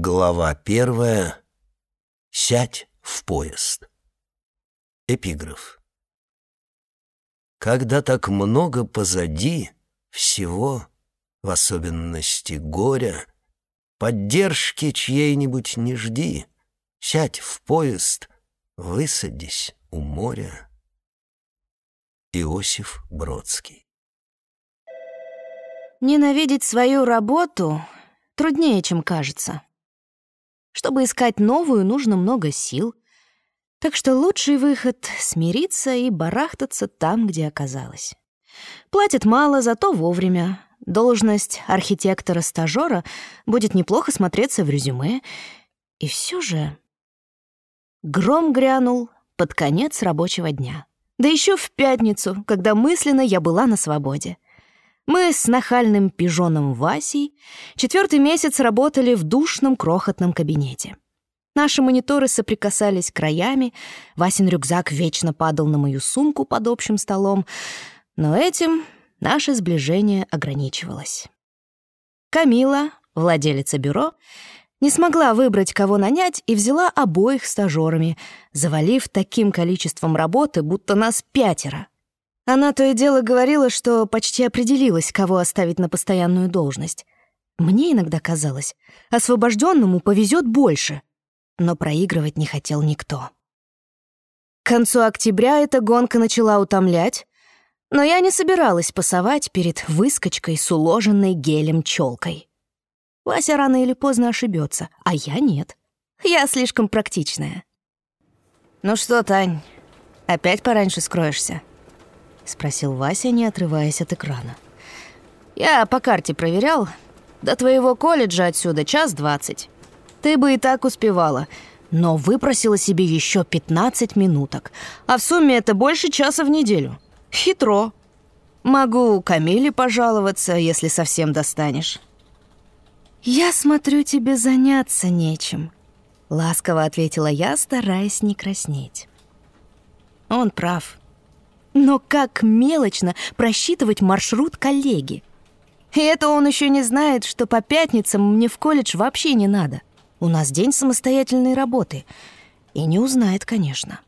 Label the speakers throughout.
Speaker 1: Глава первая. Сядь в поезд. Эпиграф. Когда так много позади всего, в особенности горя, поддержки чьей-нибудь не жди, сядь в поезд, высадись у моря. Иосиф Бродский.
Speaker 2: Ненавидеть свою работу труднее, чем кажется. Чтобы искать новую, нужно много сил. Так что лучший выход — смириться и барахтаться там, где оказалось. Платят мало, зато вовремя. Должность архитектора-стажера будет неплохо смотреться в резюме. И все же... Гром грянул под конец рабочего дня. Да еще в пятницу, когда мысленно я была на свободе. Мы с нахальным пижоном Васей четвертый месяц работали в душном крохотном кабинете. Наши мониторы соприкасались краями, Васин рюкзак вечно падал на мою сумку под общим столом, но этим наше сближение ограничивалось. Камила, владелица бюро, не смогла выбрать, кого нанять, и взяла обоих стажерами, завалив таким количеством работы, будто нас пятеро — она то и дело говорила, что почти определилась, кого оставить на постоянную должность. Мне иногда казалось, освобожденному повезет больше, но проигрывать не хотел никто. К концу октября эта гонка начала утомлять, но я не собиралась пасовать перед выскочкой с уложенной гелем челкой. Вася рано или поздно ошибется, а я нет. Я слишком практичная. «Ну что, Тань, опять пораньше скроешься?» — спросил Вася, не отрываясь от экрана. «Я по карте проверял. До твоего колледжа отсюда час двадцать. Ты бы и так успевала, но выпросила себе еще 15 минуток, а в сумме это больше часа в неделю. Хитро. Могу Камиле пожаловаться, если совсем достанешь». «Я смотрю, тебе заняться нечем», — ласково ответила я, стараясь не краснеть. Он прав. Но как мелочно просчитывать маршрут коллеги. И это он еще не знает, что по пятницам мне в колледж вообще не надо. У нас день самостоятельной работы. И не узнает, конечно.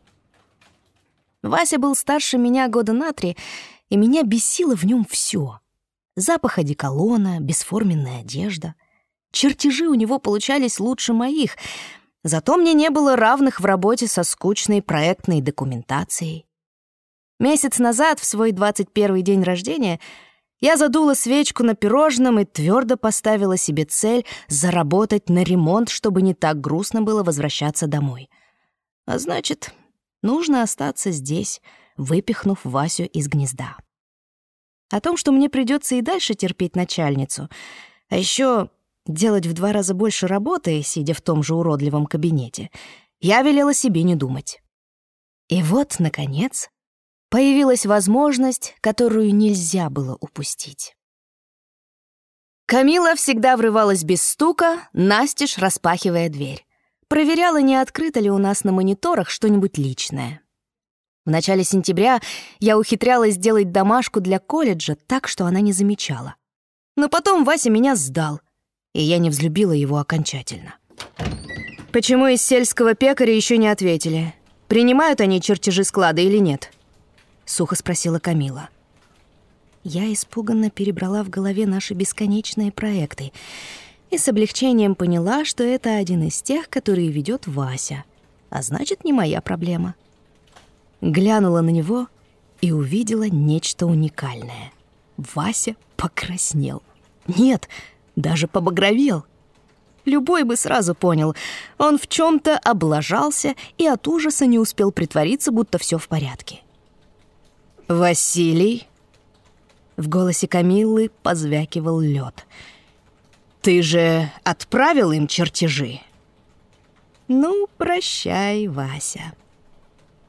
Speaker 2: Вася был старше меня года на три, и меня бесило в нем все. Запах одеколона, бесформенная одежда. Чертежи у него получались лучше моих, зато мне не было равных в работе со скучной проектной документацией. Месяц назад, в свой 21 день рождения, я задула свечку на пирожном и твердо поставила себе цель заработать на ремонт, чтобы не так грустно было возвращаться домой. А значит, нужно остаться здесь, выпихнув Васю из гнезда. О том, что мне придется и дальше терпеть начальницу, а еще делать в два раза больше работы, сидя в том же уродливом кабинете, я велела себе не думать. И вот, наконец, появилась возможность, которую нельзя было упустить. Камила всегда врывалась без стука, настежь распахивая дверь. Проверяла, не открыто ли у нас на мониторах что-нибудь личное. В начале сентября я ухитрялась сделать домашку для колледжа так, что она не замечала. Но потом Вася меня сдал, и я не взлюбила его окончательно. Почему из сельского пекаря еще не ответили? Принимают они чертежи склада или нет? Сухо спросила Камила. Я испуганно перебрала в голове наши бесконечные проекты и с облегчением поняла, что это один из тех, которые ведет Вася, а значит, не моя проблема. Глянула на него и увидела нечто уникальное. Вася покраснел. Нет, даже побагровел. Любой бы сразу понял, он в чем то облажался и от ужаса не успел притвориться, будто все в порядке. «Василий?» В голосе Камиллы позвякивал лед. «Ты же отправил им чертежи?» «Ну, прощай, Вася».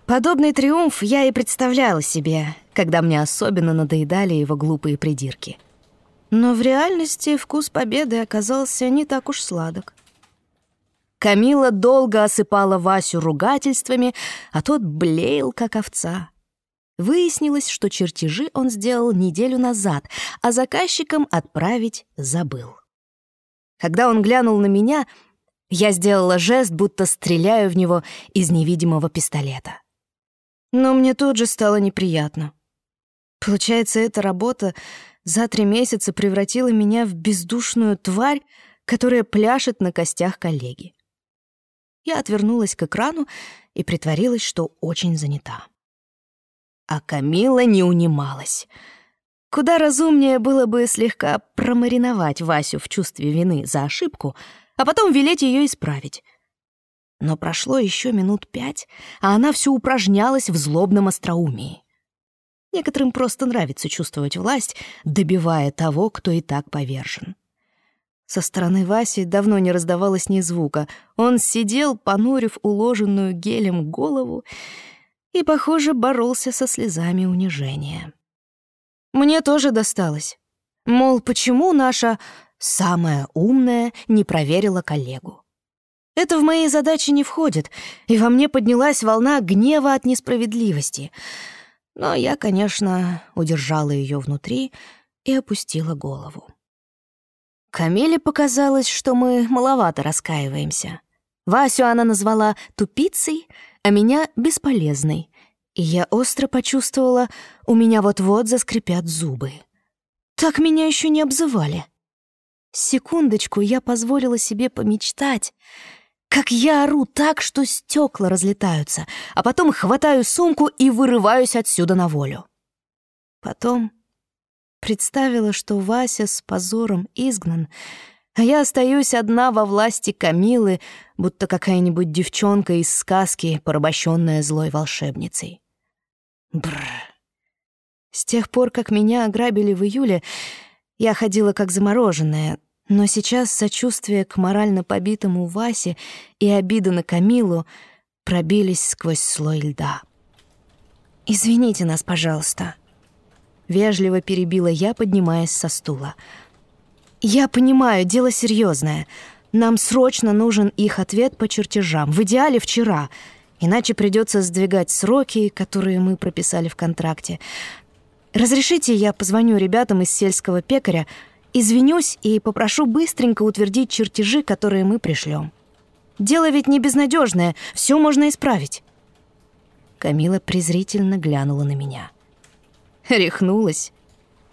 Speaker 2: Подобный триумф я и представляла себе, когда мне особенно надоедали его глупые придирки. Но в реальности вкус победы оказался не так уж сладок. Камила долго осыпала Васю ругательствами, а тот блеял, как овца. Выяснилось, что чертежи он сделал неделю назад, а заказчикам отправить забыл. Когда он глянул на меня, Я сделала жест, будто стреляю в него из невидимого пистолета. Но мне тут же стало неприятно. Получается, эта работа за три месяца превратила меня в бездушную тварь, которая пляшет на костях коллеги. Я отвернулась к экрану и притворилась, что очень занята. А Камила не унималась. Куда разумнее было бы слегка промариновать Васю в чувстве вины за ошибку, а потом велеть ее исправить. Но прошло еще минут пять, а она все упражнялась в злобном остроумии. Некоторым просто нравится чувствовать власть, добивая того, кто и так повержен. Со стороны Васи давно не раздавалось ни звука. Он сидел, понурив уложенную гелем голову, и, похоже, боролся со слезами унижения. Мне тоже досталось. Мол, почему наша самая умная не проверила коллегу? Это в мои задачи не входит, и во мне поднялась волна гнева от несправедливости. Но я, конечно, удержала ее внутри и опустила голову. Камиле показалось, что мы маловато раскаиваемся. Васю она назвала тупицей, а меня — бесполезной. И я остро почувствовала, у меня вот-вот заскрипят зубы. Так меня еще не обзывали. Секундочку я позволила себе помечтать, как я ору так, что стекла разлетаются, а потом хватаю сумку и вырываюсь отсюда на волю. Потом Представила, что Вася с позором изгнан, а я остаюсь одна во власти Камилы, будто какая-нибудь девчонка из сказки, порабощенная злой волшебницей. Бррр. С тех пор, как меня ограбили в июле, я ходила как замороженная, но сейчас сочувствие к морально побитому Васе и обида на Камилу пробились сквозь слой льда. «Извините нас, пожалуйста», Вежливо перебила я, поднимаясь со стула. «Я понимаю, дело серьезное. Нам срочно нужен их ответ по чертежам. В идеале вчера. Иначе придется сдвигать сроки, которые мы прописали в контракте. Разрешите, я позвоню ребятам из сельского пекаря, извинюсь и попрошу быстренько утвердить чертежи, которые мы пришлем. Дело ведь не безнадежное, все можно исправить». Камила презрительно глянула на меня. Рехнулась.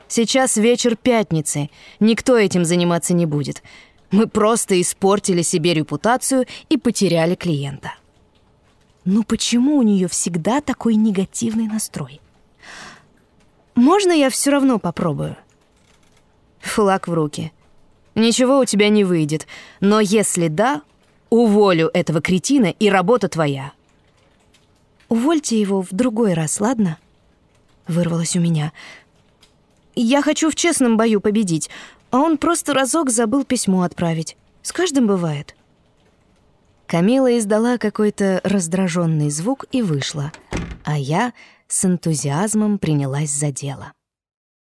Speaker 2: Сейчас вечер пятницы. Никто этим заниматься не будет. Мы просто испортили себе репутацию и потеряли клиента. Ну почему у нее всегда такой негативный настрой? Можно я все равно попробую? Флаг в руки. Ничего у тебя не выйдет. Но если да, уволю этого кретина, и работа твоя. Увольте его в другой раз, ладно? вырвалось у меня. Я хочу в честном бою победить, а он просто разок забыл письмо отправить. С каждым бывает. Камила издала какой-то раздраженный звук и вышла, а я с энтузиазмом принялась за дело.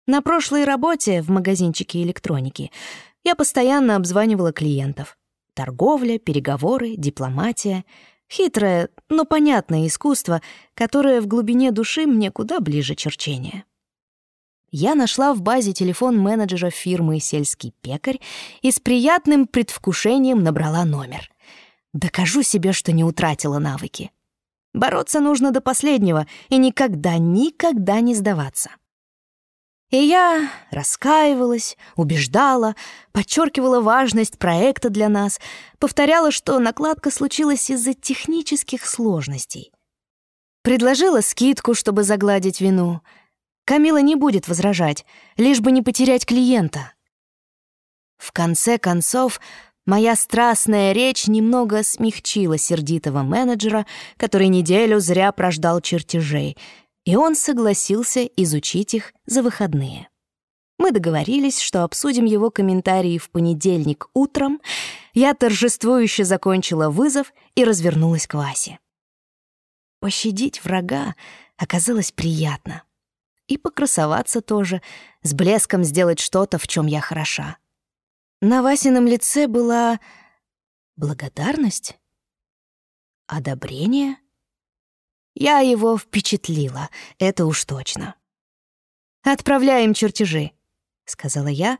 Speaker 2: На прошлой работе в магазинчике электроники я постоянно обзванивала клиентов. Торговля, переговоры, дипломатия — Хитрое, но понятное искусство, которое в глубине души мне куда ближе черчения. Я нашла в базе телефон менеджера фирмы «Сельский пекарь» и с приятным предвкушением набрала номер. Докажу себе, что не утратила навыки. Бороться нужно до последнего и никогда, никогда не сдаваться. И я раскаивалась, убеждала, подчеркивала важность проекта для нас, повторяла, что накладка случилась из-за технических сложностей. Предложила скидку, чтобы загладить вину. Камила не будет возражать, лишь бы не потерять клиента. В конце концов, моя страстная речь немного смягчила сердитого менеджера, который неделю зря прождал чертежей — и он согласился изучить их за выходные. Мы договорились, что обсудим его комментарии в понедельник утром. Я торжествующе закончила вызов и развернулась к Васе. Пощадить врага оказалось приятно. И покрасоваться тоже, с блеском сделать что-то, в чем я хороша. На Васином лице была благодарность, одобрение — я его впечатлила, это уж точно. «Отправляем чертежи», — сказала я,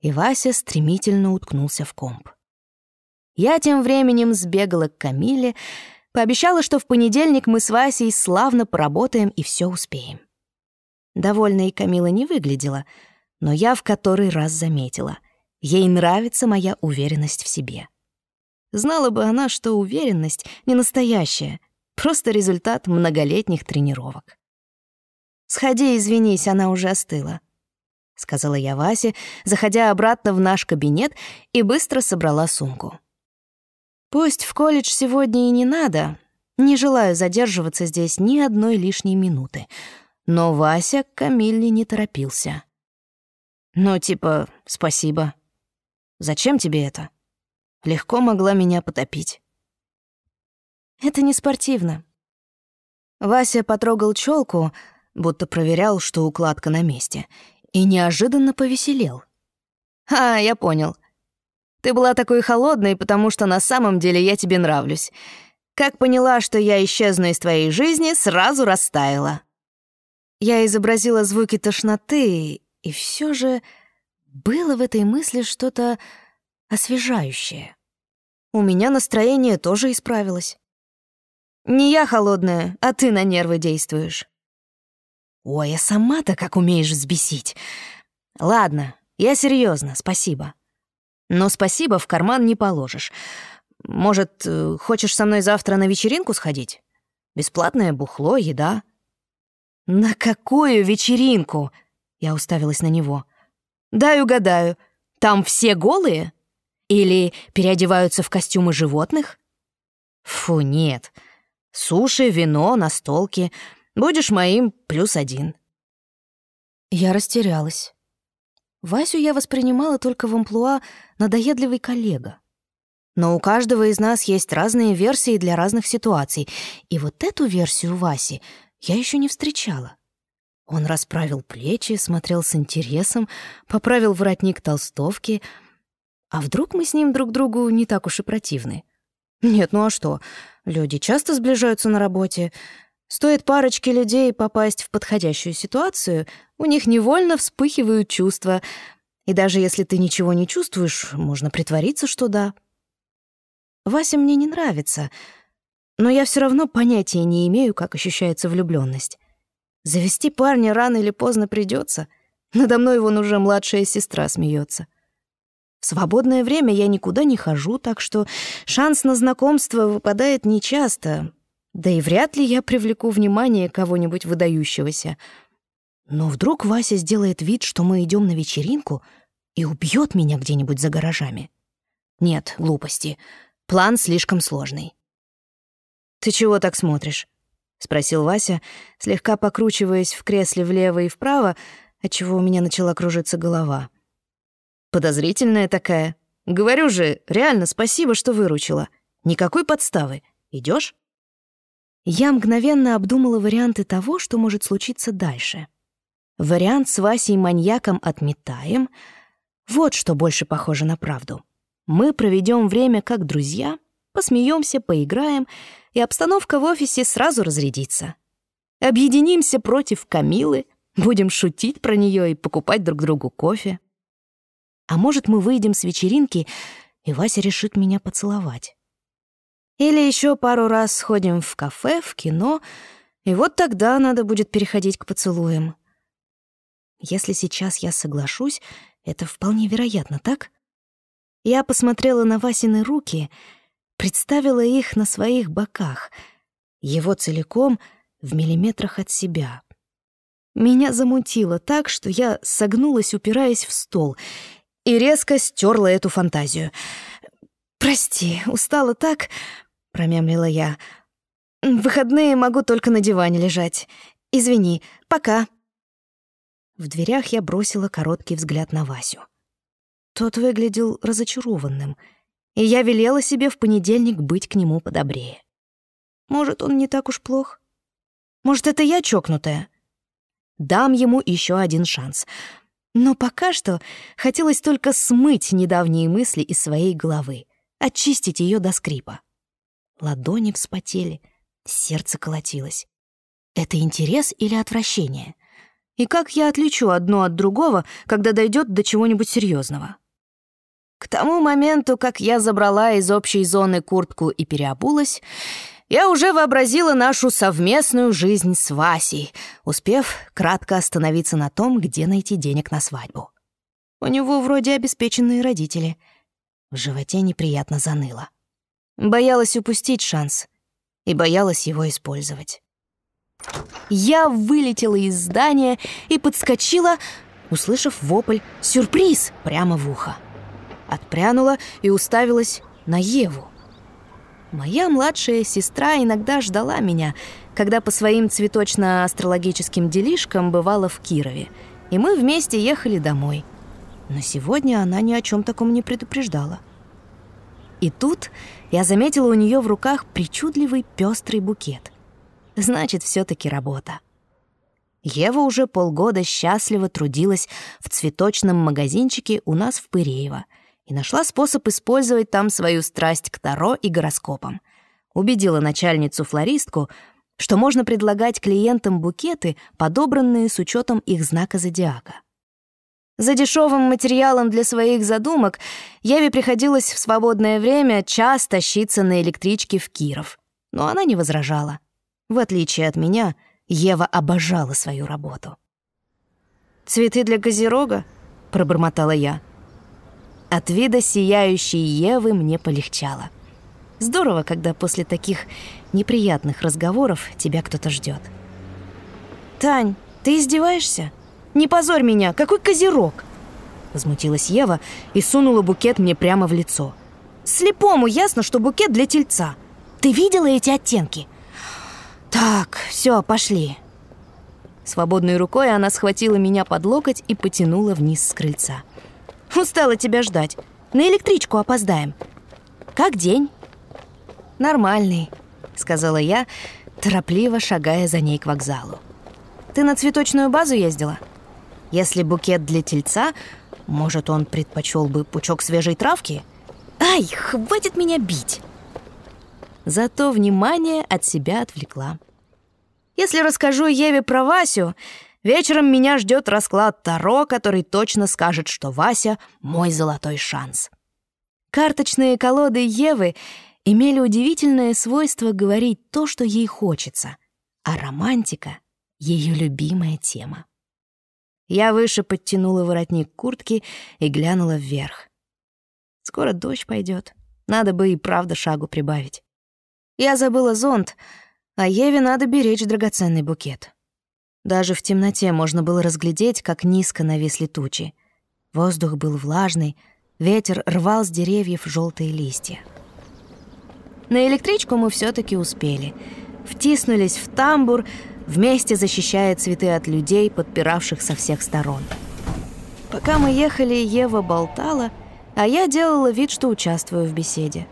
Speaker 2: и Вася стремительно уткнулся в комп. Я тем временем сбегала к Камиле, пообещала, что в понедельник мы с Васей славно поработаем и все успеем. Довольной Камила не выглядела, но я в который раз заметила. Ей нравится моя уверенность в себе. Знала бы она, что уверенность не настоящая, просто результат многолетних тренировок. «Сходи, извинись, она уже остыла», — сказала я Васе, заходя обратно в наш кабинет и быстро собрала сумку. «Пусть в колледж сегодня и не надо, не желаю задерживаться здесь ни одной лишней минуты, но Вася к Камилле не торопился. «Ну, типа, спасибо. Зачем тебе это? Легко могла меня потопить». «Это не спортивно». Вася потрогал челку, будто проверял, что укладка на месте, и неожиданно повеселел. «А, я понял. Ты была такой холодной, потому что на самом деле я тебе нравлюсь. Как поняла, что я исчезну из твоей жизни, сразу растаяла». Я изобразила звуки тошноты, и все же было в этой мысли что-то освежающее. У меня настроение тоже исправилось. Не я холодная, а ты на нервы действуешь. Ой, а сама-то как умеешь взбесить. Ладно, я серьезно, спасибо. Но спасибо в карман не положишь. Может, э, хочешь со мной завтра на вечеринку сходить? Бесплатное бухло, еда. На какую вечеринку? Я уставилась на него. Дай угадаю, там все голые? Или переодеваются в костюмы животных? Фу, нет. Суши, вино, настолки — Будешь моим плюс один». Я растерялась. Васю я воспринимала только в амплуа «надоедливый коллега». Но у каждого из нас есть разные версии для разных ситуаций, и вот эту версию Васи я еще не встречала. Он расправил плечи, смотрел с интересом, поправил воротник толстовки. А вдруг мы с ним друг другу не так уж и противны? Нет, ну а что? Люди часто сближаются на работе, Стоит парочке людей попасть в подходящую ситуацию, у них невольно вспыхивают чувства. И даже если ты ничего не чувствуешь, можно притвориться, что да. Вася мне не нравится, но я все равно понятия не имею, как ощущается влюбленность. Завести парня рано или поздно придется. Надо мной вон уже младшая сестра смеется. В свободное время я никуда не хожу, так что шанс на знакомство выпадает нечасто, да и вряд ли я привлеку внимание кого-нибудь выдающегося. Но вдруг Вася сделает вид, что мы идем на вечеринку и убьет меня где-нибудь за гаражами. Нет, глупости. План слишком сложный. «Ты чего так смотришь?» — спросил Вася, слегка покручиваясь в кресле влево и вправо, отчего у меня начала кружиться голова. «Подозрительная такая. Говорю же, реально спасибо, что выручила. Никакой подставы. Идешь? Я мгновенно обдумала варианты того, что может случиться дальше. Вариант с Васей-маньяком отметаем. Вот что больше похоже на правду. Мы проведем время как друзья, посмеемся, поиграем, и обстановка в офисе сразу разрядится. Объединимся против Камилы, будем шутить про нее и покупать друг другу кофе. А может, мы выйдем с вечеринки, и Вася решит меня поцеловать. Или еще пару раз сходим в кафе, в кино, и вот тогда надо будет переходить к поцелуям. Если сейчас я соглашусь, это вполне вероятно, так? Я посмотрела на Васины руки, представила их на своих боках, его целиком в миллиметрах от себя. Меня замутило так, что я согнулась, упираясь в стол, и резко стерла эту фантазию. «Прости, устала так, промямлила я. «В выходные могу только на диване лежать. Извини, пока». В дверях я бросила короткий взгляд на Васю. Тот выглядел разочарованным, и я велела себе в понедельник быть к нему подобрее. Может, он не так уж плох? Может, это я чокнутая? Дам ему еще один шанс. Но пока что хотелось только смыть недавние мысли из своей головы, очистить ее до скрипа. Ладони вспотели, сердце колотилось. Это интерес или отвращение? И как я отличу одно от другого, когда дойдет до чего-нибудь серьезного? К тому моменту, как я забрала из общей зоны куртку и переобулась, я уже вообразила нашу совместную жизнь с Васей, успев кратко остановиться на том, где найти денег на свадьбу. У него вроде обеспеченные родители. В животе неприятно заныло. Боялась упустить шанс и боялась его использовать. Я вылетела из здания и подскочила, услышав вопль «Сюрприз!» прямо в ухо. Отпрянула и уставилась на Еву. Моя младшая сестра иногда ждала меня, когда по своим цветочно-астрологическим делишкам бывала в Кирове, и мы вместе ехали домой. Но сегодня она ни о чем таком не предупреждала. И тут я заметила у нее в руках причудливый пестрый букет. Значит, все-таки работа. Ева уже полгода счастливо трудилась в цветочном магазинчике у нас в Пыреево и нашла способ использовать там свою страсть к таро и гороскопам. Убедила начальницу-флористку, что можно предлагать клиентам букеты, подобранные с учетом их знака зодиака. За дешевым материалом для своих задумок Еве приходилось в свободное время час тащиться на электричке в Киров. Но она не возражала. В отличие от меня, Ева обожала свою работу. «Цветы для Козерога?» — пробормотала я. От вида сияющей Евы мне полегчало. Здорово, когда после таких неприятных разговоров тебя кто-то ждет. «Тань, ты издеваешься? Не позорь меня! Какой козерог!» Возмутилась Ева и сунула букет мне прямо в лицо. «Слепому ясно, что букет для тельца. Ты видела эти оттенки? Так, все, пошли». Свободной рукой она схватила меня под локоть и потянула вниз с крыльца. Устала тебя ждать. На электричку опоздаем. Как день?» «Нормальный», — сказала я, торопливо шагая за ней к вокзалу. «Ты на цветочную базу ездила? Если букет для тельца, может, он предпочел бы пучок свежей травки? Ай, хватит меня бить!» Зато внимание от себя отвлекла. Если расскажу Еве про Васю, вечером меня ждет расклад Таро, который точно скажет, что Вася — мой золотой шанс. Карточные колоды Евы имели удивительное свойство говорить то, что ей хочется, а романтика — ее любимая тема. Я выше подтянула воротник куртки и глянула вверх. Скоро дождь пойдет, надо бы и правда шагу прибавить. Я забыла зонт, а Еве надо беречь драгоценный букет. Даже в темноте можно было разглядеть, как низко нависли тучи. Воздух был влажный, ветер рвал с деревьев желтые листья. На электричку мы все таки успели. Втиснулись в тамбур, вместе защищая цветы от людей, подпиравших со всех сторон. Пока мы ехали, Ева болтала, а я делала вид, что участвую в беседе.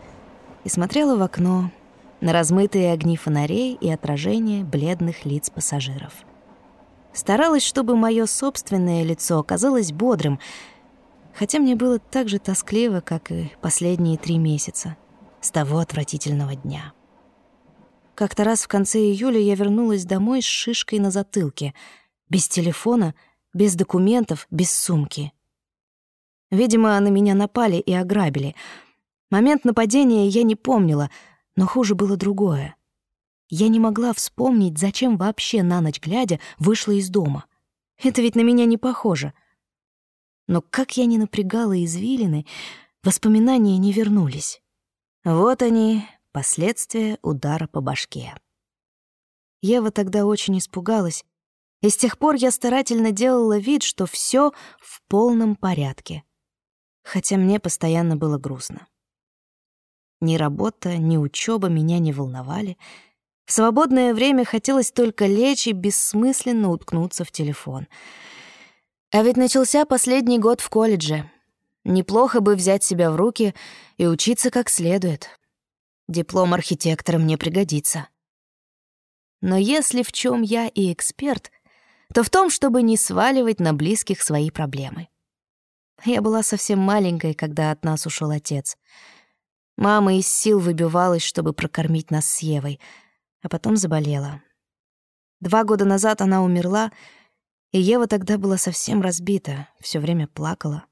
Speaker 2: И смотрела в окно, на размытые огни фонарей и отражение бледных лиц пассажиров. Старалась, чтобы мое собственное лицо казалось бодрым, хотя мне было так же тоскливо, как и последние три месяца с того отвратительного дня. Как-то раз в конце июля я вернулась домой с шишкой на затылке, без телефона, без документов, без сумки. Видимо, на меня напали и ограбили. Момент нападения я не помнила — но хуже было другое. Я не могла вспомнить, зачем вообще на ночь глядя вышла из дома. Это ведь на меня не похоже. Но как я ни напрягала извилины, воспоминания не вернулись. Вот они, последствия удара по башке. Ева тогда очень испугалась, и с тех пор я старательно делала вид, что все в полном порядке. Хотя мне постоянно было грустно. Ни работа, ни учеба меня не волновали. В свободное время хотелось только лечь и бессмысленно уткнуться в телефон. А ведь начался последний год в колледже. Неплохо бы взять себя в руки и учиться как следует. Диплом архитектора мне пригодится. Но если в чем я и эксперт, то в том, чтобы не сваливать на близких свои проблемы. Я была совсем маленькой, когда от нас ушел отец — Мама из сил выбивалась, чтобы прокормить нас с Евой, а потом заболела. Два года назад она умерла, и Ева тогда была совсем разбита, все время плакала.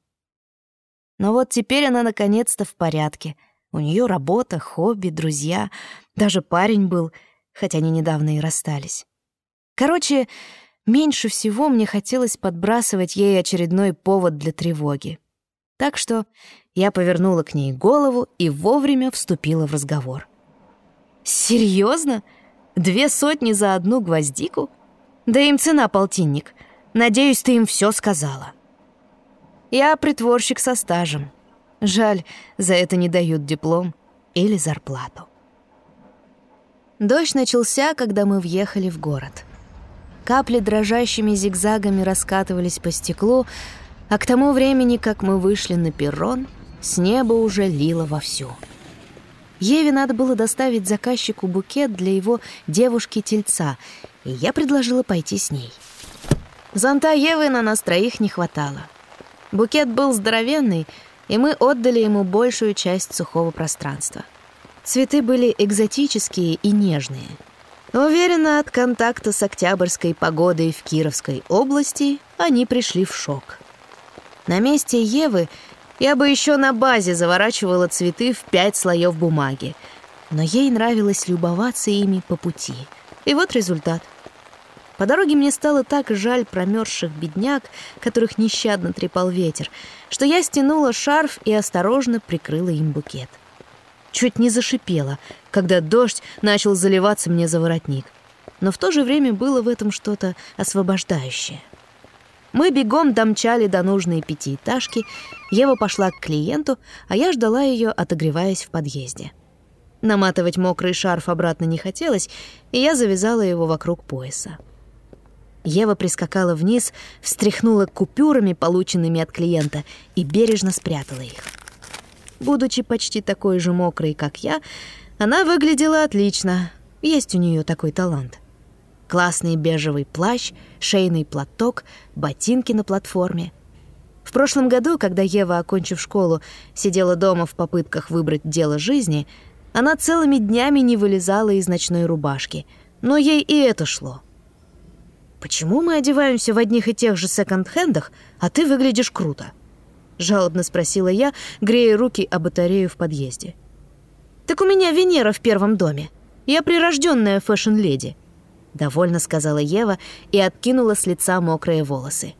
Speaker 2: Но вот теперь она наконец-то в порядке. У нее работа, хобби, друзья. Даже парень был, хотя они недавно и расстались. Короче, меньше всего мне хотелось подбрасывать ей очередной повод для тревоги. Так что я повернула к ней голову и вовремя вступила в разговор. «Серьезно? Две сотни за одну гвоздику? Да им цена полтинник. Надеюсь, ты им все сказала». Я притворщик со стажем. Жаль, за это не дают диплом или зарплату. Дождь начался, когда мы въехали в город. Капли дрожащими зигзагами раскатывались по стеклу, а к тому времени, как мы вышли на перрон, с неба уже лило вовсю. Еве надо было доставить заказчику букет для его девушки-тельца, и я предложила пойти с ней. Зонта Евы на нас троих не хватало. Букет был здоровенный, и мы отдали ему большую часть сухого пространства. Цветы были экзотические и нежные. Уверена, от контакта с октябрьской погодой в Кировской области они пришли в шок. На месте Евы я бы еще на базе заворачивала цветы в пять слоев бумаги, но ей нравилось любоваться ими по пути. И вот результат. По дороге мне стало так жаль промерзших бедняк, которых нещадно трепал ветер, что я стянула шарф и осторожно прикрыла им букет. Чуть не зашипела, когда дождь начал заливаться мне за воротник. Но в то же время было в этом что-то освобождающее. Мы бегом домчали до нужной пятиэтажки, Ева пошла к клиенту, а я ждала ее, отогреваясь в подъезде. Наматывать мокрый шарф обратно не хотелось, и я завязала его вокруг пояса. Ева прискакала вниз, встряхнула купюрами, полученными от клиента, и бережно спрятала их. Будучи почти такой же мокрой, как я, она выглядела отлично. Есть у нее такой талант. Классный бежевый плащ, шейный платок, ботинки на платформе. В прошлом году, когда Ева, окончив школу, сидела дома в попытках выбрать дело жизни, она целыми днями не вылезала из ночной рубашки, но ей и это шло — «Почему мы одеваемся в одних и тех же секонд-хендах, а ты выглядишь круто?» Жалобно спросила я, грея руки о батарею в подъезде. «Так у меня Венера в первом доме. Я прирожденная фэшн-леди», — довольно сказала Ева и откинула с лица мокрые волосы.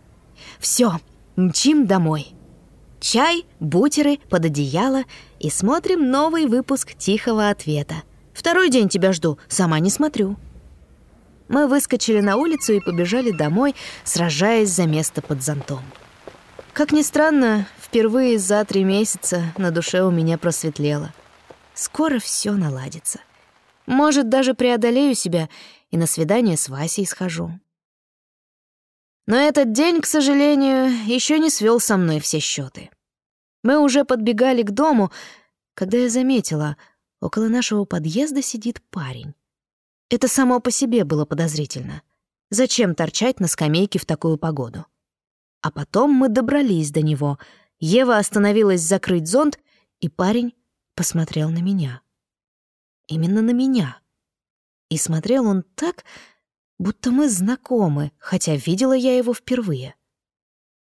Speaker 2: «Все, мчим домой. Чай, бутеры, под одеяло и смотрим новый выпуск «Тихого ответа». Второй день тебя жду, сама не смотрю». Мы выскочили на улицу и побежали домой, сражаясь за место под зонтом. Как ни странно, впервые за три месяца на душе у меня просветлело. Скоро все наладится. Может, даже преодолею себя и на свидание с Васей схожу. Но этот день, к сожалению, еще не свел со мной все счеты. Мы уже подбегали к дому, когда я заметила, около нашего подъезда сидит парень. Это само по себе было подозрительно. Зачем торчать на скамейке в такую погоду? А потом мы добрались до него. Ева остановилась закрыть зонт, и парень посмотрел на меня. Именно на меня. И смотрел он так, будто мы знакомы, хотя видела я его впервые.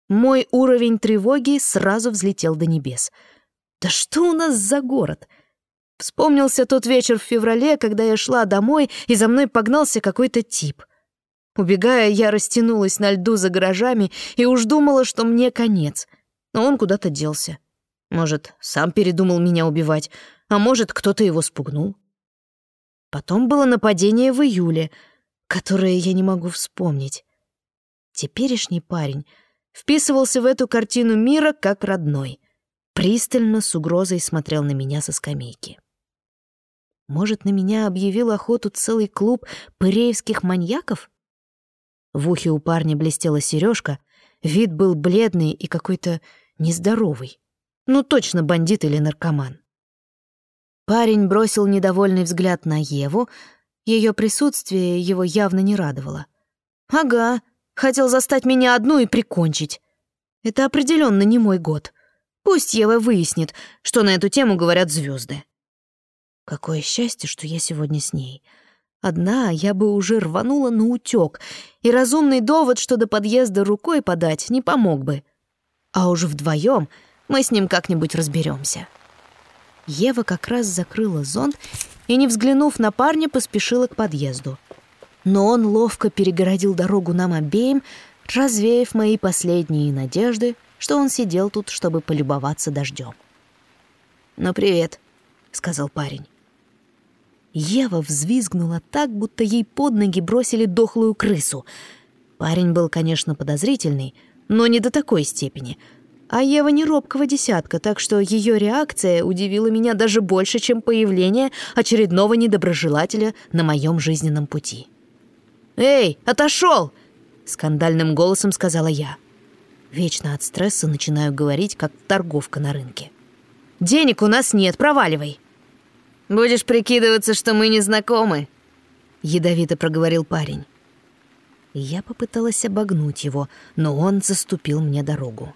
Speaker 2: Мой уровень тревоги сразу взлетел до небес. Да что у нас за город? Вспомнился тот вечер в феврале, когда я шла домой, и за мной погнался какой-то тип. Убегая, я растянулась на льду за гаражами и уж думала, что мне конец. Но он куда-то делся. Может, сам передумал меня убивать, а может, кто-то его спугнул. Потом было нападение в июле, которое я не могу вспомнить. Теперешний парень вписывался в эту картину мира как родной. Пристально с угрозой смотрел на меня со скамейки. Может, на меня объявил охоту целый клуб пыреевских маньяков? В ухе у парня блестела сережка, вид был бледный и какой-то нездоровый. Ну, точно бандит или наркоман. Парень бросил недовольный взгляд на Еву, ее присутствие его явно не радовало. «Ага, хотел застать меня одну и прикончить. Это определенно не мой год. Пусть Ева выяснит, что на эту тему говорят звезды. Какое счастье, что я сегодня с ней. Одна я бы уже рванула на утёк, и разумный довод, что до подъезда рукой подать, не помог бы. А уж вдвоем Мы с ним как-нибудь разберемся. Ева как раз закрыла зонт и, не взглянув на парня, поспешила к подъезду. Но он ловко перегородил дорогу нам обеим, развеяв мои последние надежды, что он сидел тут, чтобы полюбоваться дождем. «Ну, привет», — сказал парень. Ева взвизгнула так, будто ей под ноги бросили дохлую крысу. Парень был, конечно, подозрительный, но не до такой степени. А Ева не робкого десятка, так что ее реакция удивила меня даже больше, чем появление очередного недоброжелателя на моем жизненном пути. «Эй, отошел!» — скандальным голосом сказала я. Вечно от стресса начинаю говорить, как торговка на рынке. «Денег у нас нет, проваливай!»
Speaker 3: «Будешь прикидываться, что мы не знакомы?»
Speaker 2: — ядовито проговорил парень. Я попыталась обогнуть его, но он заступил мне дорогу.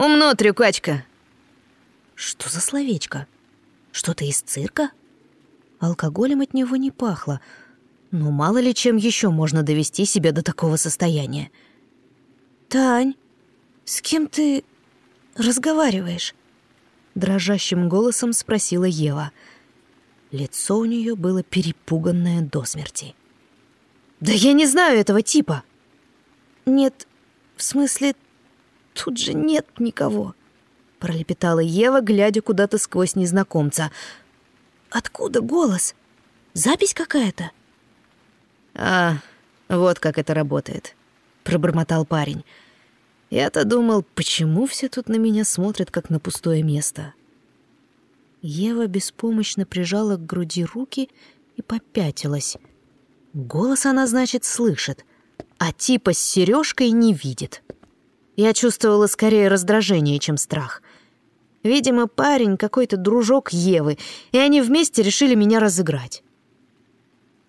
Speaker 3: «Умно, трюкачка!»
Speaker 2: Что за словечко? Что-то из цирка? Алкоголем от него не пахло, но мало ли чем еще можно довести себя до такого состояния. «Тань, с кем ты разговариваешь?» Дрожащим голосом спросила Ева — Лицо у нее было перепуганное до смерти. «Да я не знаю этого типа!» «Нет, в смысле, тут же нет никого», — пролепетала Ева, глядя куда-то сквозь незнакомца. «Откуда голос? Запись какая-то?»
Speaker 3: «А, вот как это работает», — пробормотал парень. «Я-то думал, почему все тут на меня смотрят, как на пустое место?»
Speaker 2: Ева беспомощно прижала к груди руки и попятилась. Голос она, значит, слышит, а типа с сережкой не видит. Я чувствовала скорее раздражение, чем страх. Видимо, парень какой-то дружок Евы, и они вместе решили меня разыграть.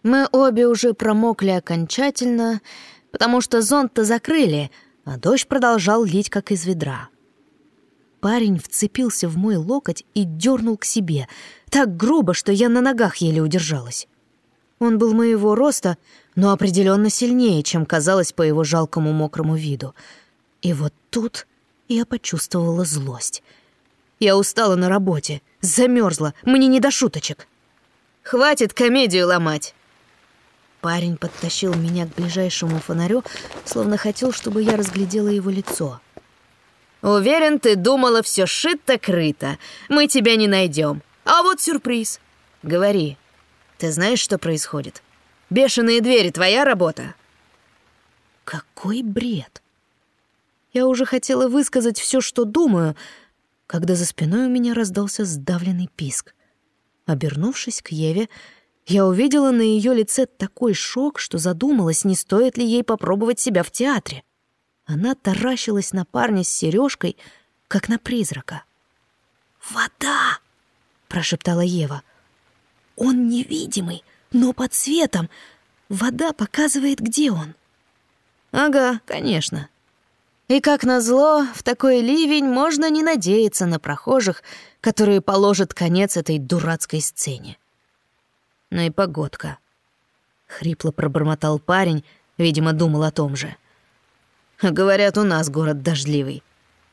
Speaker 2: Мы обе уже промокли окончательно, потому что зонт-то закрыли, а дождь продолжал лить, как из ведра. Парень вцепился в мой локоть и дернул к себе, так грубо, что я на ногах еле удержалась. Он был моего роста, но определенно сильнее, чем казалось по его жалкому мокрому виду. И вот тут я почувствовала злость. Я устала на работе, замерзла, мне не до шуточек.
Speaker 3: «Хватит комедию ломать!»
Speaker 2: Парень подтащил меня к ближайшему фонарю, словно хотел, чтобы я разглядела его лицо —
Speaker 3: Уверен, ты думала, все шито-крыто. Мы тебя не найдем. А вот сюрприз. Говори. Ты знаешь, что происходит? Бешеные двери — твоя работа.
Speaker 2: Какой бред. Я уже хотела высказать все, что думаю, когда за спиной у меня раздался сдавленный писк. Обернувшись к Еве, я увидела на ее лице такой шок, что задумалась, не стоит ли ей попробовать себя в театре. Она таращилась на парня с сережкой, как на призрака. «Вода!» — прошептала Ева. «Он невидимый, но под светом. Вода показывает, где он».
Speaker 3: «Ага, конечно», и как назло, в такой ливень можно не надеяться на прохожих, которые положат конец этой дурацкой сцене. Ну и погодка. Хрипло пробормотал парень, видимо, думал о том же. Говорят, у нас город дождливый.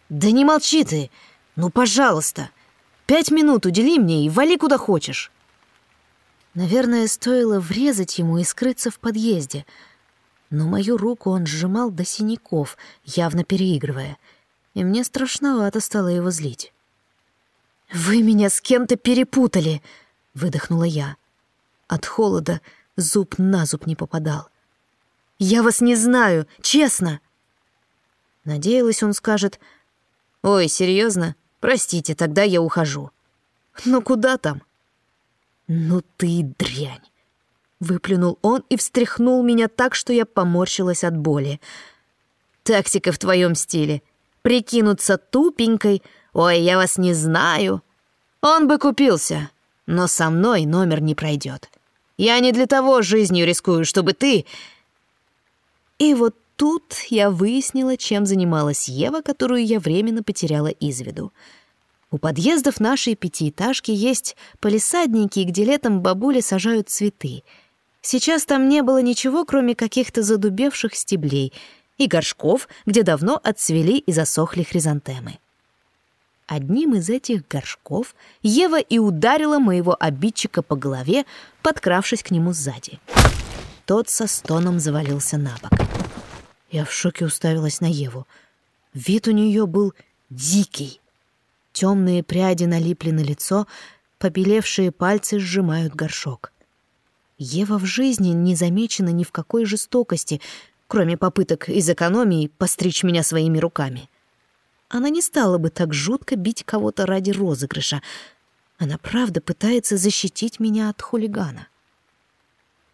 Speaker 3: Да не молчи ты. Ну, пожалуйста. Пять минут удели мне и вали куда хочешь.
Speaker 2: Наверное, стоило врезать ему и скрыться в подъезде. Но мою руку он сжимал до синяков, явно переигрывая. И мне страшновато стало его злить. «Вы меня с кем-то перепутали!» — выдохнула я. От холода зуб на зуб не попадал. «Я вас не знаю, честно!» Надеялась, он скажет «Ой, серьезно? Простите, тогда я ухожу». «Ну куда там?» «Ну ты дрянь!» Выплюнул он и встряхнул меня так, что я поморщилась от боли. «Тактика в твоем стиле. Прикинуться тупенькой. Ой, я вас не знаю. Он бы купился, но со мной номер не пройдет. Я не для того жизнью рискую, чтобы ты...» И вот тут я выяснила, чем занималась Ева, которую я временно потеряла из виду. У подъездов нашей пятиэтажки есть полисадники, где летом бабули сажают цветы. Сейчас там не было ничего, кроме каких-то задубевших стеблей и горшков, где давно отцвели и засохли хризантемы. Одним из этих горшков Ева и ударила моего обидчика по голове, подкравшись к нему сзади. Тот со стоном завалился на бок. Я в шоке уставилась на Еву. Вид у нее был дикий. Темные пряди налипли на лицо, побелевшие пальцы сжимают горшок. Ева в жизни не замечена ни в какой жестокости, кроме попыток из экономии постричь меня своими руками. Она не стала бы так жутко бить кого-то ради розыгрыша. Она правда пытается защитить меня от хулигана.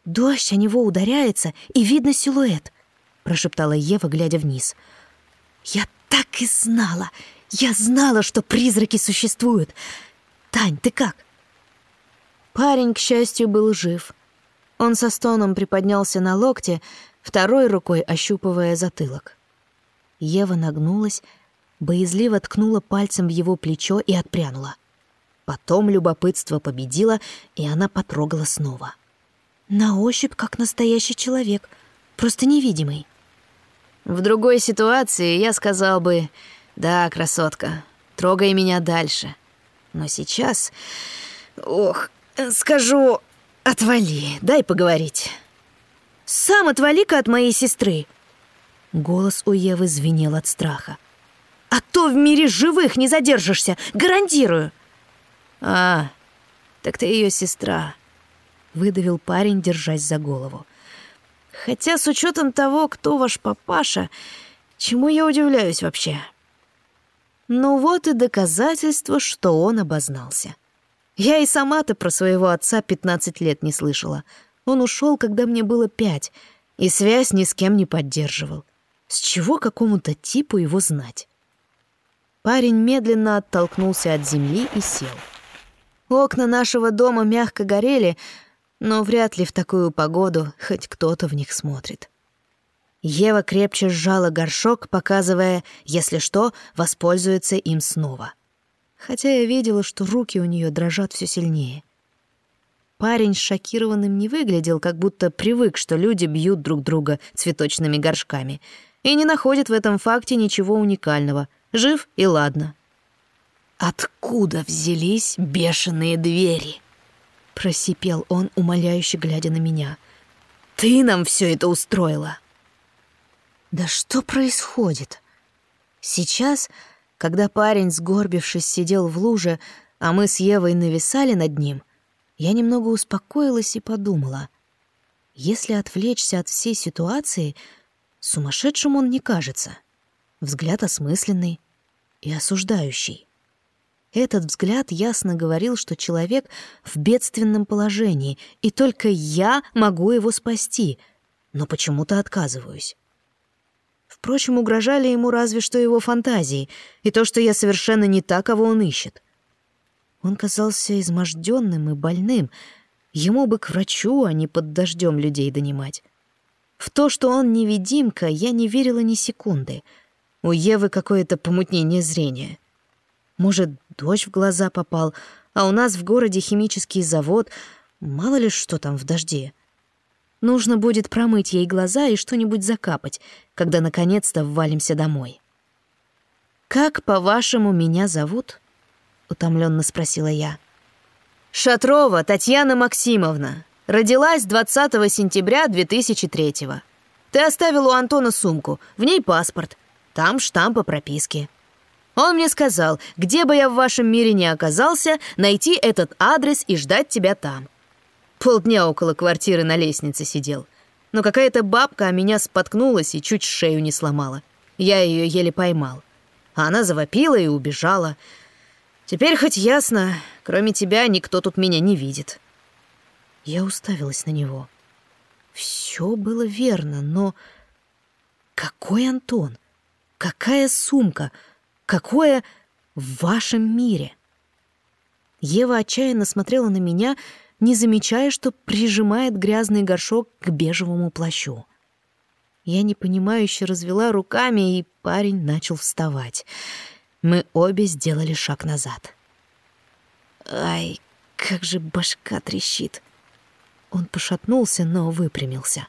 Speaker 2: «Дождь о него ударяется, и видно силуэт», — прошептала Ева, глядя вниз. «Я так и знала! Я знала, что призраки существуют! Тань, ты как?» Парень, к счастью, был жив — он со стоном приподнялся на локте, второй рукой ощупывая затылок. Ева нагнулась, боязливо ткнула пальцем в его плечо и отпрянула. Потом любопытство победило, и она потрогала снова. На ощупь, как настоящий человек, просто невидимый. В другой ситуации я сказал бы «Да, красотка, трогай меня дальше». Но сейчас... Ох, скажу «Отвали, дай поговорить». «Сам отвали-ка от моей сестры!» Голос у Евы звенел от страха. «А то в мире живых не задержишься, гарантирую!» «А, так ты ее сестра», — выдавил парень, держась за голову. «Хотя с учетом того, кто ваш папаша, чему я удивляюсь вообще?» Ну вот и доказательство, что он обознался. Я и сама-то про своего отца 15 лет не слышала. Он ушел, когда мне было пять, и связь ни с кем не поддерживал. С чего какому-то типу его знать? Парень медленно оттолкнулся от земли и сел. Окна нашего дома мягко горели, но вряд ли в такую погоду хоть кто-то в них смотрит. Ева крепче сжала горшок, показывая, если что, воспользуется им снова — хотя я видела, что руки у нее дрожат все сильнее. Парень шокированным не выглядел, как будто привык, что люди бьют друг друга цветочными горшками, и не находит в этом факте ничего уникального. Жив и ладно. «Откуда взялись бешеные двери?» — просипел он, умоляюще глядя на меня. «Ты нам все это устроила!» «Да что происходит?» Сейчас когда парень, сгорбившись, сидел в луже, а мы с Евой нависали над ним, я немного успокоилась и подумала. Если отвлечься от всей ситуации, сумасшедшим он не кажется. Взгляд осмысленный и осуждающий. Этот взгляд ясно говорил, что человек в бедственном положении, и только я могу его спасти, но почему-то отказываюсь. Впрочем, угрожали ему разве что его фантазии и то, что я совершенно не та, кого он ищет. Он казался изможденным и больным. Ему бы к врачу, а не под дождем людей донимать. В то, что он невидимка, я не верила ни секунды. У Евы какое-то помутнение зрения. Может, дождь в глаза попал, а у нас в городе химический завод, мало ли что там в дожде. Нужно будет промыть ей глаза и что-нибудь закапать, когда наконец-то ввалимся домой. «Как, по-вашему, меня зовут?» — утомленно спросила я. «Шатрова Татьяна Максимовна. Родилась 20 сентября 2003-го. Ты оставил у Антона сумку, в ней паспорт, там штамп о прописке. Он мне сказал, где бы я в вашем мире ни оказался, найти этот адрес и ждать тебя там. Полдня около квартиры на лестнице сидел. Но какая-то бабка о меня споткнулась и чуть шею не сломала. Я ее еле поймал. А она завопила и убежала. Теперь хоть ясно, кроме тебя никто тут меня не видит. Я уставилась на него. Все было верно, но... Какой Антон? Какая сумка? Какое в вашем мире? Ева отчаянно смотрела на меня, не замечая, что прижимает грязный горшок к бежевому плащу. Я непонимающе развела руками, и парень начал вставать. Мы обе сделали шаг назад. «Ай, как же башка трещит!» Он пошатнулся, но выпрямился.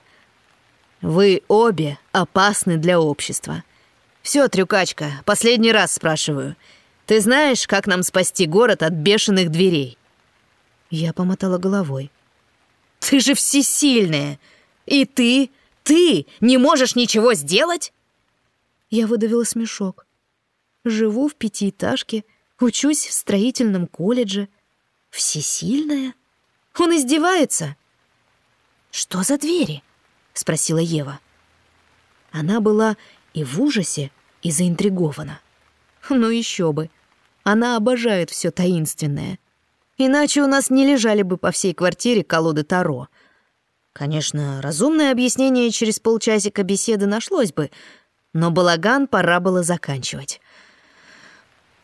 Speaker 2: «Вы обе опасны для общества. Все, трюкачка, последний раз спрашиваю.
Speaker 3: Ты знаешь, как нам спасти город от бешеных дверей?» Я помотала головой. «Ты же всесильная! И ты, ты не можешь ничего сделать?» Я выдавила смешок. Живу в пятиэтажке, учусь в строительном колледже. Всесильная? Он издевается. «Что за двери?» — спросила Ева. Она была и в ужасе, и заинтригована. Ну еще бы. Она обожает все таинственное. Иначе у нас не лежали бы по всей квартире колоды Таро. Конечно, разумное объяснение через полчасика беседы нашлось бы, но балаган пора было заканчивать.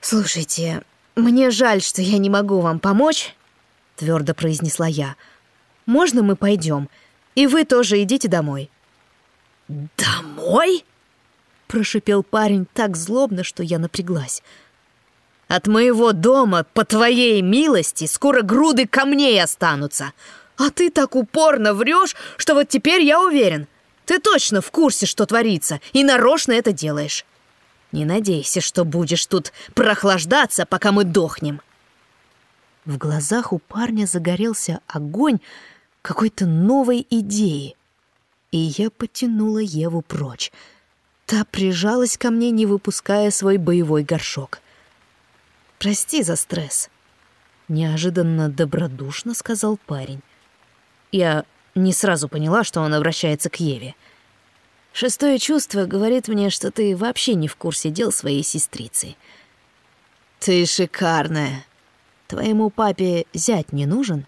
Speaker 3: «Слушайте, мне жаль, что я не могу вам помочь», — твердо произнесла я. «Можно мы пойдем? И вы тоже идите домой».
Speaker 2: «Домой?» — прошипел парень так злобно, что я напряглась.
Speaker 3: «От моего дома, по твоей милости, скоро груды камней останутся. А ты так упорно врешь, что вот теперь я уверен. Ты точно в курсе, что творится, и нарочно это делаешь. Не надейся, что будешь тут прохлаждаться, пока мы дохнем».
Speaker 2: В глазах у парня загорелся огонь какой-то новой идеи, и я потянула Еву прочь. Та прижалась ко мне, не выпуская свой боевой горшок. «Прости за стресс», — неожиданно добродушно сказал парень. Я не сразу поняла, что он обращается к Еве. Шестое чувство говорит мне, что ты вообще не в курсе дел своей сестрицы. Ты шикарная. Твоему папе зять не нужен?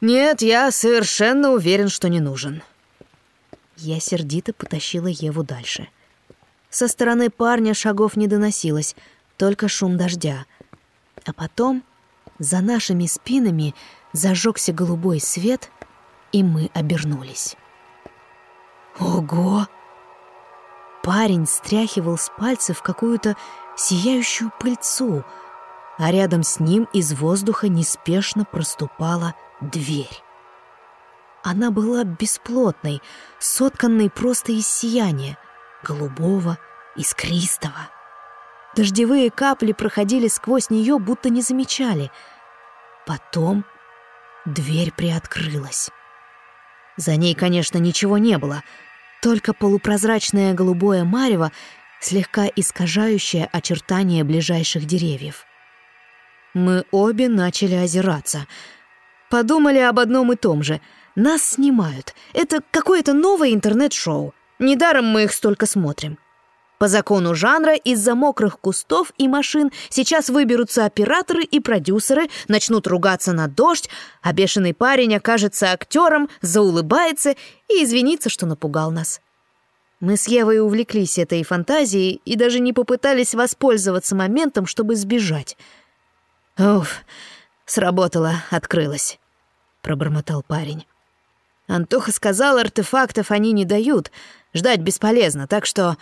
Speaker 3: Нет, я совершенно уверен, что не нужен.
Speaker 2: Я сердито потащила Еву дальше. Со стороны парня шагов не доносилось, только шум дождя. А потом за нашими спинами зажегся голубой свет, и мы обернулись. Ого! Парень стряхивал с пальцев какую-то сияющую пыльцу, а рядом с ним из воздуха неспешно проступала дверь. Она была бесплотной, сотканной просто из сияния, голубого, искристого. Дождевые капли проходили сквозь нее, будто не замечали. Потом дверь приоткрылась. За ней, конечно, ничего не было, только полупрозрачное голубое марево, слегка искажающее очертания ближайших деревьев. Мы обе начали озираться. Подумали об одном и том же. Нас снимают. Это какое-то новое интернет-шоу. Недаром мы их столько смотрим. По закону жанра из-за мокрых кустов и машин сейчас выберутся операторы и продюсеры, начнут ругаться на дождь, а бешеный парень окажется актером, заулыбается и извинится, что напугал нас. Мы с Евой увлеклись этой фантазией и даже не попытались воспользоваться моментом, чтобы сбежать. «Уф, сработало, открылось», — пробормотал парень. Антоха сказал, артефактов они не дают, ждать бесполезно, так что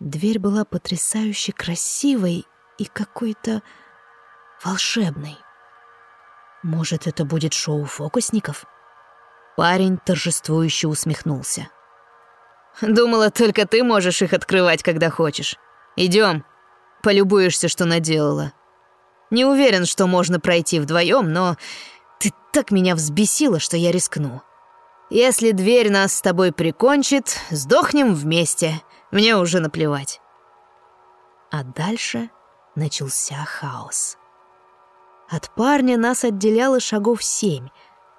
Speaker 2: Дверь была потрясающе красивой и какой-то волшебной. Может, это будет шоу фокусников? Парень торжествующе усмехнулся. «Думала, только ты можешь их открывать, когда хочешь. Идем, полюбуешься, что наделала. Не уверен, что можно пройти вдвоем, но ты так меня взбесила, что я рискну. Если дверь нас с тобой прикончит, сдохнем вместе. Мне уже наплевать. А дальше начался хаос. От парня нас отделяло шагов семь,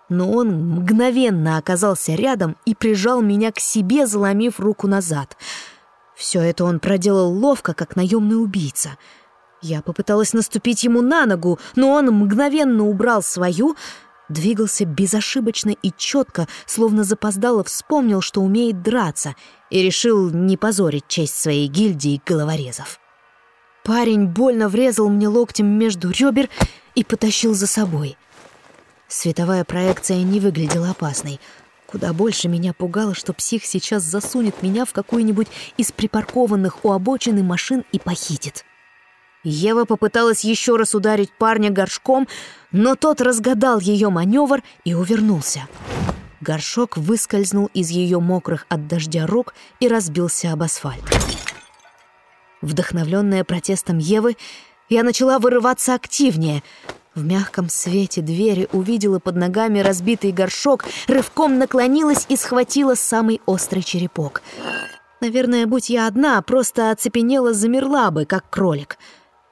Speaker 2: но он мгновенно оказался рядом и прижал меня к себе, заломив руку назад. Все это он проделал ловко, как наемный убийца. Я попыталась наступить ему на ногу, но он мгновенно убрал свою, двигался безошибочно и четко, словно запоздало вспомнил, что умеет драться, и решил не позорить честь своей гильдии головорезов. Парень больно врезал мне локтем между ребер и потащил за собой. Световая проекция не выглядела опасной. Куда больше меня пугало, что псих сейчас засунет меня в какую-нибудь из припаркованных у обочины машин и похитит. Ева попыталась еще раз ударить парня горшком, но тот разгадал ее маневр и увернулся. Горшок выскользнул из ее мокрых от дождя рук и разбился об асфальт. Вдохновленная протестом Евы, я начала вырываться активнее. В мягком свете двери увидела под ногами разбитый горшок, рывком наклонилась и схватила самый острый черепок. Наверное, будь я одна, просто оцепенела, замерла бы, как кролик.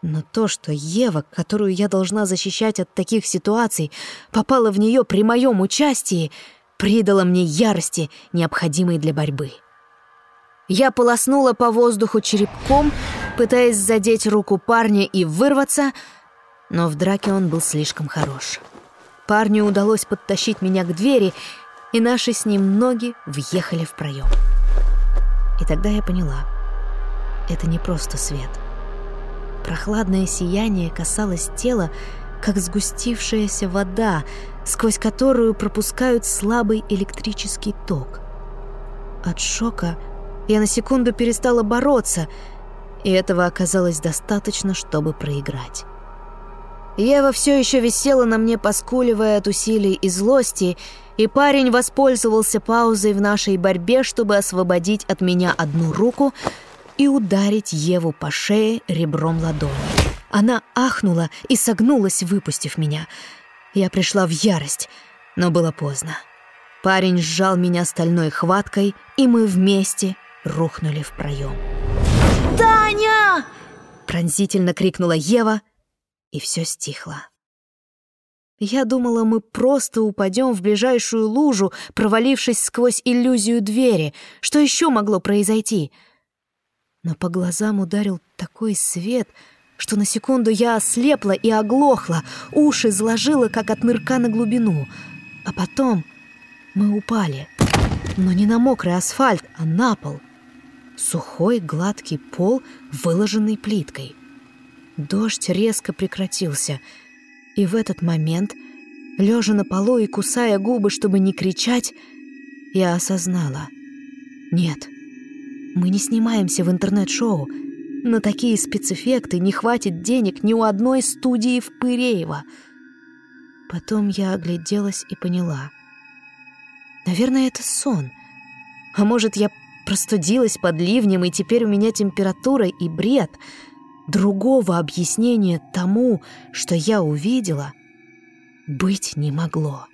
Speaker 2: Но то, что Ева, которую я должна защищать от таких ситуаций, попала в нее при моем участии, придало мне ярости, необходимой для борьбы. Я полоснула по воздуху черепком, пытаясь задеть руку парня и вырваться, но в драке он был слишком хорош. Парню удалось подтащить меня к двери, и наши с ним ноги въехали в проем. И тогда я поняла, это не просто свет. Прохладное сияние касалось тела, как сгустившаяся вода, сквозь которую пропускают слабый электрический ток. От шока я на секунду перестала бороться, и этого оказалось достаточно, чтобы проиграть. Ева все еще висела на мне, поскуливая от усилий и злости, и парень воспользовался паузой в нашей борьбе, чтобы освободить от меня одну руку и ударить Еву по шее ребром ладони. Она ахнула и согнулась, выпустив меня. Я пришла в ярость, но было поздно. Парень сжал меня стальной хваткой, и мы вместе рухнули в проем. «Таня!» — пронзительно крикнула Ева, и все стихло. Я думала, мы просто упадем в ближайшую лужу, провалившись сквозь иллюзию двери. Что еще могло произойти? Но по глазам ударил такой свет, что на секунду я ослепла и оглохла, уши заложила, как от нырка на глубину. А потом мы упали. Но не на мокрый асфальт, а на пол — Сухой, гладкий пол, выложенный плиткой. Дождь резко прекратился, и в этот момент, лежа на полу и кусая губы, чтобы не кричать, я осознала. Нет, мы не снимаемся в интернет-шоу. На такие спецэффекты не хватит денег ни у одной студии в Пыреево. Потом я огляделась и поняла. Наверное, это сон. А может, я Простудилась под ливнем, и теперь у меня температура и бред. Другого объяснения тому, что я увидела, быть не могло.